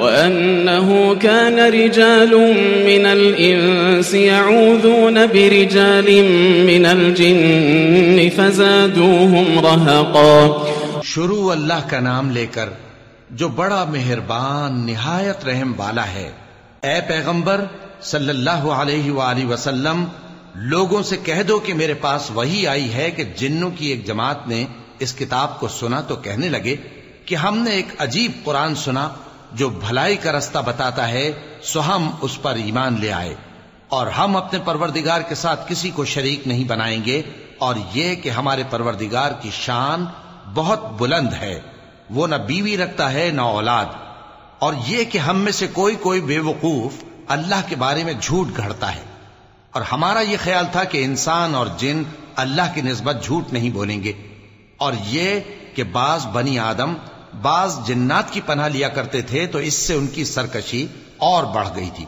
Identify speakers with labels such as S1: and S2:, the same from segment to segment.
S1: وأنه كان رجال من الإنس يعوذون برجال من الجن فزادوهم رهقا
S2: شروع اللہ کا نام لے کر جو بڑا مہربان نہایت رحم والا ہے۔ اے پیغمبر، صلی اللہ علیہ وآلہ وسلم، لوگوں سے کہہ دو کہ میرے پاس وہی آئی ہے کہ جنوں کی ایک جماعت نے اس کتاب کو سنا تو کہنے لگے کہ ہم نے ایک عجیب قرآن سنا جو بھلائی کا رستہ بتاتا ہے، سو ہم اس پر ایمان لے آئے۔ اور ہم اپنے پروردگار کے ساتھ کسی کو شریک نہیں بنائیں گے۔ اور یہ کہ ہمارے پروردگار کی شان بہت بلند ہے۔ وہ نہ بیوی رکھتا ہے، نہ اولاد۔ اور یہ کہ ہم میں سے کوئی کوئی بے وقوف اللہ کے بارے میں جھوٹ گھڑتا ہے۔ اور ہمارا یہ خیال تھا کہ انسان اور جن اللہ کی نسبت جھوٹ نہیں بولیں گے۔ اور یہ کہ بعض بنی آدم بعض جنات کی پناہ لیا کرتے تھے تو اس سے ان کی سرکشی اور بڑھ گئی تھی۔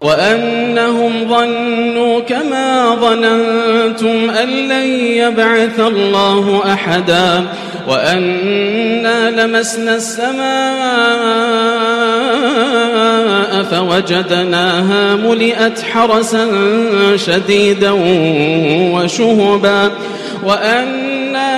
S1: وأنهم ظنوا كما ظننتم أن لن يبعث الله أحدا وأنا لمسنا السماء فوجدناها ملئت حرسا شديدا وشهبا وأنا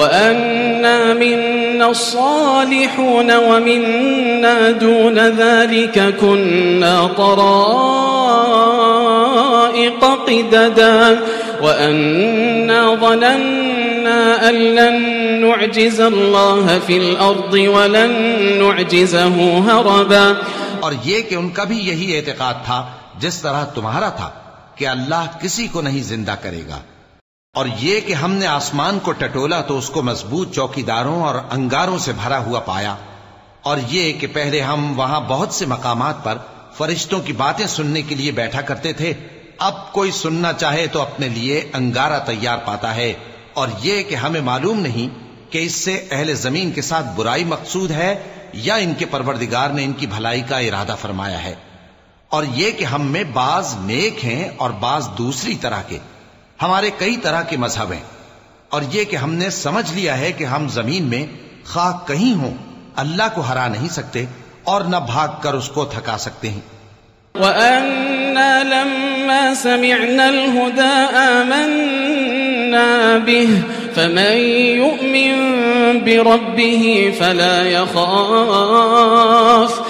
S1: وأنا منا الصالحون ومنا دون ذلك كنا طرائق قددا وأنا ظننا أن لن نعجز الله في الأرض ولن نعجزه هربا
S2: اور یہ کہ ان کا بھی یہی اعتقاد تھا جس طرح تمہارا تھا کہ اللہ کسی کو نہیں زندہ کرے گا۔ اور یہ کہ ہم نے آسمان کو ٹٹولا تو اس کو مضبوط چوکی داروں اور انگاروں سے بھرا ہوا پایا۔ اور یہ کہ پہلے ہم وہاں بہت سے مقامات پر فرشتوں کی باتیں سننے کے لیے بیٹھا کرتے تھے، اب کوئی سننا چاہے تو اپنے لیے انگارہ تیار پاتا ہے۔ اور یہ کہ ہمیں معلوم نہیں کہ اس سے اہل زمین کے ساتھ برائی مقصود ہے یا ان کے پروردگار نے ان کی بھلائی کا ارادہ فرمایا ہے۔ اور یہ کہ ہم میں بعض نیک ہیں اور بعض دوسری طرح کے۔ ہمارے کئی طرح کے مذہب ہیں اور یہ کہ ہم نے سمجھ لیا ہے کہ ہم زمین میں خواہ کہیں ہوں، اللہ کو ہرا نہیں سکتے اور نہ بھاگ کر اس کو تھکا سکتے ہیں۔
S1: وأنا لما سمعنا الهدى آمنا به، فمن يؤمن بربه فلا يخاف۔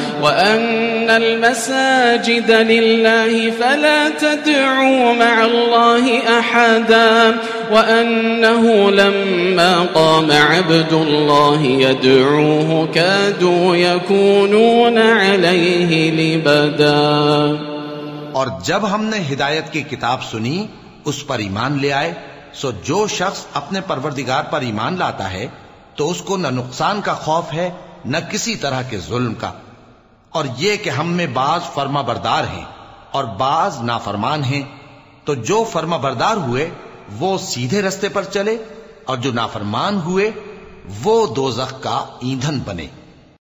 S1: وأن المساجد لله فلا تدعوا مع الله أحدا وأنه لما قام عبد الله يدعوه كادوا يكونون عليه لبدا
S2: اور جب ہم نے ہدایت کی کتاب سنی، اس پر ایمان لے آئے، سو جو شخص اپنے پروردگار پر ایمان لاتا ہے، تو اس کو نہ نقصان کا خوف ہے، نہ کسی طرح کے ظلم کا۔ اور یہ کہ ہم میں بعض فرما بردار ہیں اور بعض نافرمان ہیں، تو جو فرما بردار ہوئے، وہ سیدھے رستے پر چلے، اور جو نافرمان ہوئے، وہ دوزخ کا ایندھن بنے۔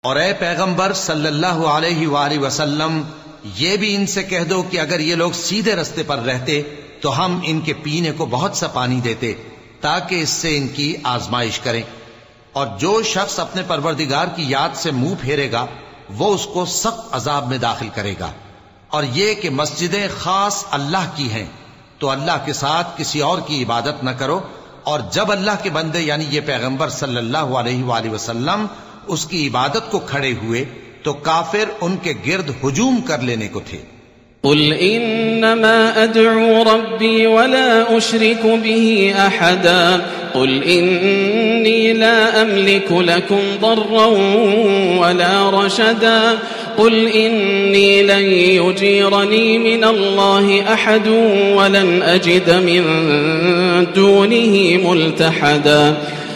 S2: اور اے پیغمبر صلی اللہ علیہ وآلہ وسلم، یہ بھی ان سے کہہ دو کہ اگر یہ لوگ سیدھے رستے پر رہتے، تو ہم ان کے پینے کو بہت سا پانی دیتے، تاکہ اس سے ان کی آزمائش کریں۔ اور جو شخص اپنے پروردگار کی یاد سے منہ پھیرے گا وہ اس کو سخت عذاب میں داخل کرے گا۔ اور یہ کہ مسجدیں خاص اللہ کی ہیں، تو اللہ کے ساتھ کسی اور کی عبادت نہ کرو۔ اور جب اللہ کے بندے یعنی یہ پیغمبر صلی اللہ علیہ وآلہ وسلم، اس کی عبادت کو کھڑے ہوئے، تو کافر ان کے گرد ہجوم کر لینے کو تھے۔
S1: قل إنما أدعو ربي ولا أشرك به أحدا قل إني لا أملك لكم ضرا ولا رشدا قل إني لن يجيرني من الله أحد ولن أجد من دونه ملتحدا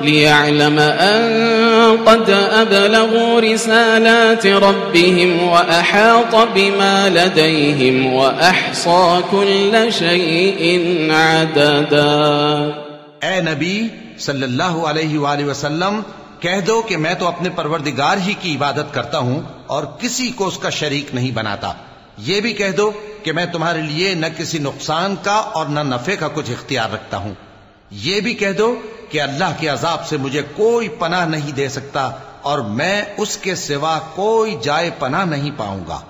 S1: ليعلم أن قد أبلغوا رسالات ربهم وأحاط بما لديهم وأحصى كل شيء عددا.
S2: اے نبی صلی اللہ علیہ وآلہ وسلم، کہہ دو کہ میں تو اپنے پروردگار ہی کی عبادت کرتا ہوں اور کسی کو اس کا شریک نہیں بناتا۔ یہ بھی کہہ دو کہ میں تمہارے لیے نہ کسی نقصان کا اور نہ نفع کا کچھ اختیار رکھتا ہوں۔ یہ بھی کہہ دو کہ اللہ کے عذاب سے مجھے کوئی پناہ نہیں دے سکتا اور میں اس کے سوا کوئی جائے پناہ نہیں پاؤں گا۔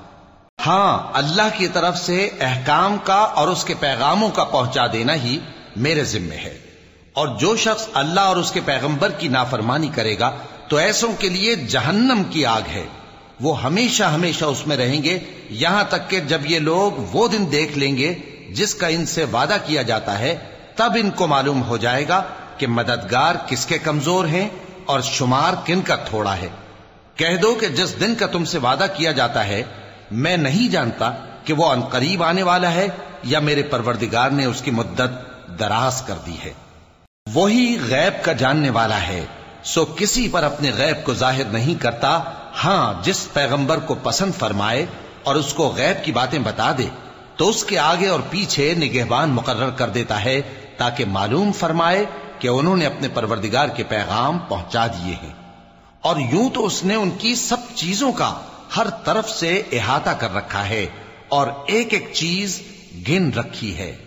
S2: ہاں اللہ کی طرف سے احکام کا اور اس کے پیغاموں کا پہنچا دینا ہی میرے ذمے ہے۔ اور جو شخص اللہ اور اس کے پیغمبر کی نافرمانی کرے گا، تو ایسوں کے لیے جہنم کی آگ ہے۔ وہ ہمیشہ ہمیشہ اس میں رہیں گے۔ یہاں تک کہ جب یہ لوگ وہ دن دیکھ لیں گے جس کا ان سے وعدہ کیا جاتا ہے تب ان کو معلوم ہو جائے گا کہ مددگار کس کے کمزور ہیں اور شمار کن کا تھوڑا ہے۔ کہہ دو کہ جس دن کا تم سے وعدہ کیا جاتا ہے، میں نہیں جانتا کہ وہ انقریب آنے والا ہے یا میرے پروردگار نے اس کی مدت دراز کر دی ہے۔ وہی غیب کا جاننے والا ہے، سو کسی پر اپنے غیب کو ظاہر نہیں کرتا۔ ہاں جس پیغمبر کو پسند فرمائے اور اس کو غیب کی باتیں بتا دے، تو اس کے آگے اور پیچھے نگہبان مقرر کر دیتا ہے تاکہ معلوم فرمائے کہ انہوں نے اپنے پروردگار کے پیغام پہنچا دیے ہیں۔ اور یوں تو اس نے ان کی سب چیزوں کا ہر طرف سے احاطہ کر رکھا ہے اور ایک ایک چیز گن رکھی ہے۔